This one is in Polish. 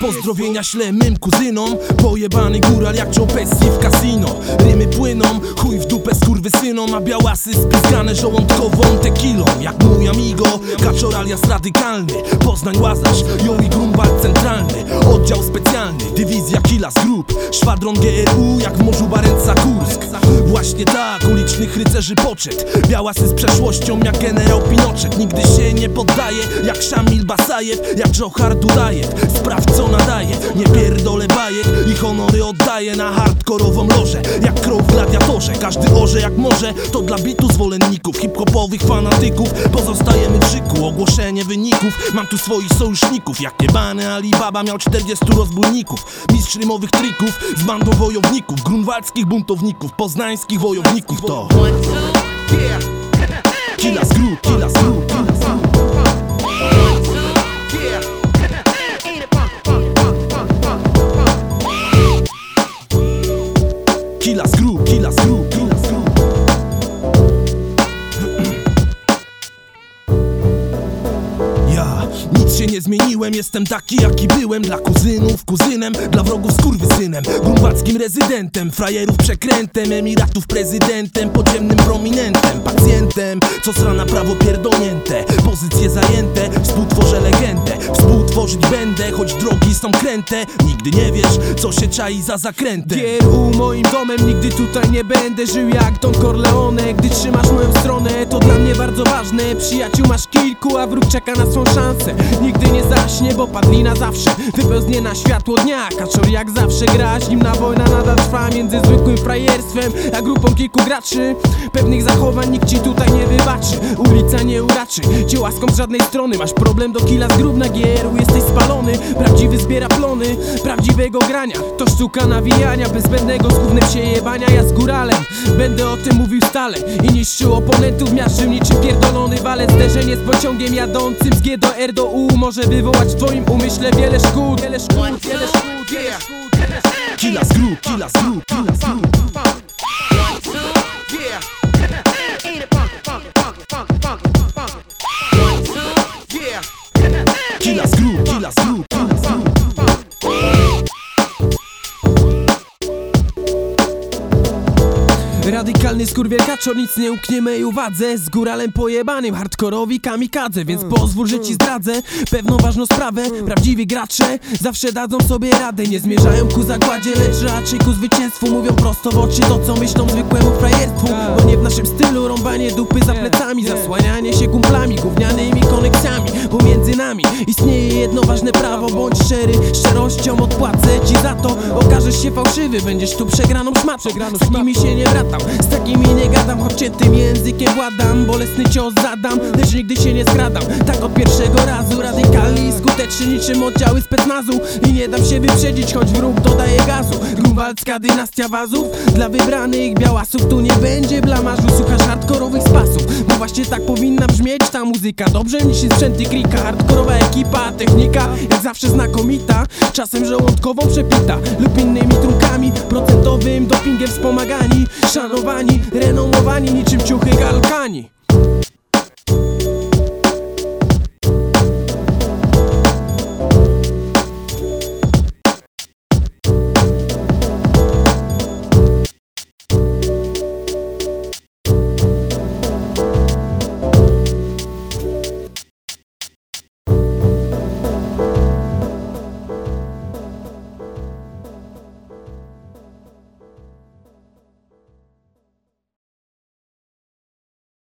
Pozdrowienia ślę mym kuzynom. Pojebany góral jak Joe w casino Rymy płyną, dupę skurwysynom A białasy spizgane żołądkową tequilą. Jak mój amigo, kaczor alias radykalny Poznań Łazarz, yo i Grunwald centralny Oddział specjalny, dywizja Kila z grup Szwadron GRU jak w morzu Barenca Kursk. Właśnie tak, ulicznych rycerzy poczet Białasy z przeszłością jak generał Pinoczek Nigdy się nie poddaje jak Szamil Basajew Jak Johar Dudajew. Sprawdź co nadaje, nie pierdolę bajek I honory oddaję na hardkorową lożę. Jak krów w gladiatorze, każdy orze jak może To dla bitu zwolenników, hip-hopowych fanatyków. Pozostajemy w szyku, ogłoszenie wyników. Mam tu swoich sojuszników Jak niebany Alibaba miał 40 rozbójników. Mistrz rymowych trików z bandą wojowników Grunwaldzkich buntowników, poznańskich wojowników To. Killa z grup, killa z nic się nie zmieniłem, jestem taki jaki byłem. Dla kuzynów kuzynem, dla wrogów skurwysynem. Grunwaldzkim rezydentem, frajerów przekrętem Emiratów prezydentem, podziemnym prominentem. Pacjentem, co sra prawo pierdolnięte. Pozycje zajęte, współtworzę legendę. Współtworzyć będę, choć drogi są kręte. Nigdy nie wiesz, co się czai za zakrętem. GRU moim domem, nigdy tutaj nie będę żył jak Don Corleone Gdy trzymasz Przyjaciół masz kilku, a wróg czeka na swą szansę. Nigdy nie zaśnie, bo padli na zawsze Wypełznie na światło dnia, kaczor jak zawsze gra Zimna wojna nadal trwa między zwykłym frajerstwem A grupą kilku graczy. Pewnych zachowań nikt ci tutaj nie wybaczy Ulica nie uraczy, cię łaską z żadnej strony Masz problem do killa z grób na GRU, jesteś spalony. Prawdziwy zbiera plony, prawdziwego grania. To sztuka nawijania, bez zbędnego zgównym się jebania Ja z góralem, będę o tym mówił stale I niszczył oponentów, miażdżył niczym pierdolony walec Zderzenie z pociągiem jadącym z G do R do U. Może wywołać w twoim umyśle wiele szkód. Wiele szkód, wiele szkód, wiele szkód, wiele z grup, killa z grup, killa z grup. Killa z grup, killa z grup, Radykalny skurwiel kaczor, nic nie uknie mej uwadze. Z góralem pojebanym, hardkorowi kamikadze Więc pozwól, że ci zdradzę pewną ważną sprawę. Prawdziwi gracze zawsze dadzą sobie radę Nie zmierzają ku zagładzie, lecz raczej ku zwycięstwu. Mówią prosto w oczy to, co myślą zwykłemu frajerstwu. Bo nie w naszym stylu rąbanie dupy za plecami Zasłanianie się kumplami, gównianymi koneksjami Pomiędzy nami. Istnieje jedno ważne prawo Bądź szczery, szczerością odpłacę ci za to. Okażesz się fałszywy, będziesz tu przegraną szmatą. Z takimi się nie wratam, z takimi nie gadam Choć ciętym językiem władam, bolesny cios zadam Lecz nigdy się nie skradam, tak od pierwszego razu Radykalni i skuteczni niczym oddziały specnazu. I nie dam się wyprzedzić, choć wróg dodaje gazu. Grunwaldzka dynastia wazów Dla wybranych białasów tu nie będzie blamażu Słuchasz hardkorowych spasów Bo właśnie tak powinna brzmieć ta muzyka. Dobrze niż się sprzęty klika Hardkorowa ekipa, technika jak zawsze znakomita. Czasem żołądkową przepita Lub innymi trukami Procentowym dopingiem wspomagani Szanowani, renomowani niczym ciuchy galkani